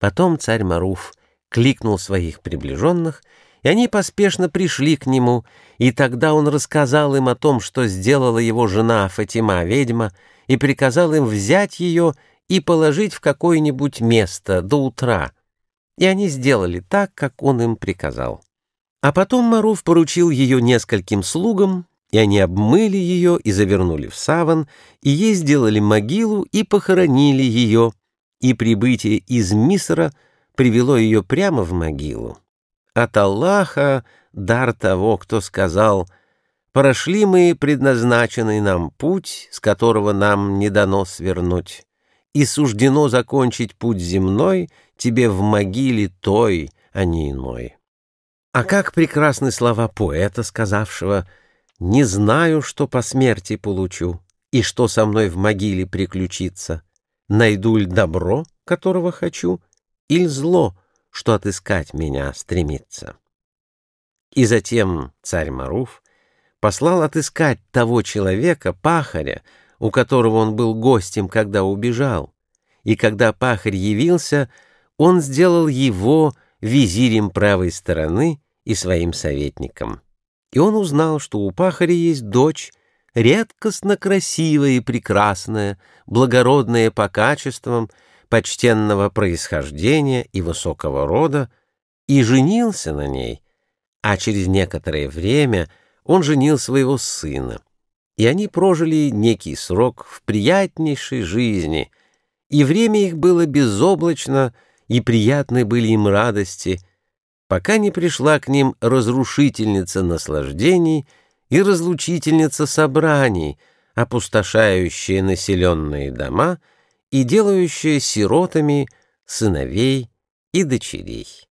Потом царь Маруф кликнул своих приближенных, и они поспешно пришли к нему, и тогда он рассказал им о том, что сделала его жена Фатима, ведьма, и приказал им взять ее и положить в какое-нибудь место до утра. И они сделали так, как он им приказал. А потом Маруф поручил ее нескольким слугам, и они обмыли ее и завернули в саван, и ей сделали могилу и похоронили ее, и прибытие из Мисра привело ее прямо в могилу. От Аллаха дар того, кто сказал «Прошли мы предназначенный нам путь, с которого нам не дано свернуть, и суждено закончить путь земной тебе в могиле той, а не иной». А как прекрасны слова поэта, сказавшего «Не знаю, что по смерти получу, и что со мной в могиле приключится» найду ль добро, которого хочу, или зло, что отыскать меня стремится. И затем царь Маруф послал отыскать того человека, пахаря, у которого он был гостем, когда убежал, и когда пахарь явился, он сделал его визирем правой стороны и своим советником. И он узнал, что у пахаря есть дочь, редкостно красивая и прекрасная, благородная по качествам, почтенного происхождения и высокого рода, и женился на ней, а через некоторое время он женил своего сына, и они прожили некий срок в приятнейшей жизни, и время их было безоблачно, и приятны были им радости, пока не пришла к ним разрушительница наслаждений — и разлучительница собраний, опустошающая населенные дома и делающая сиротами сыновей и дочерей.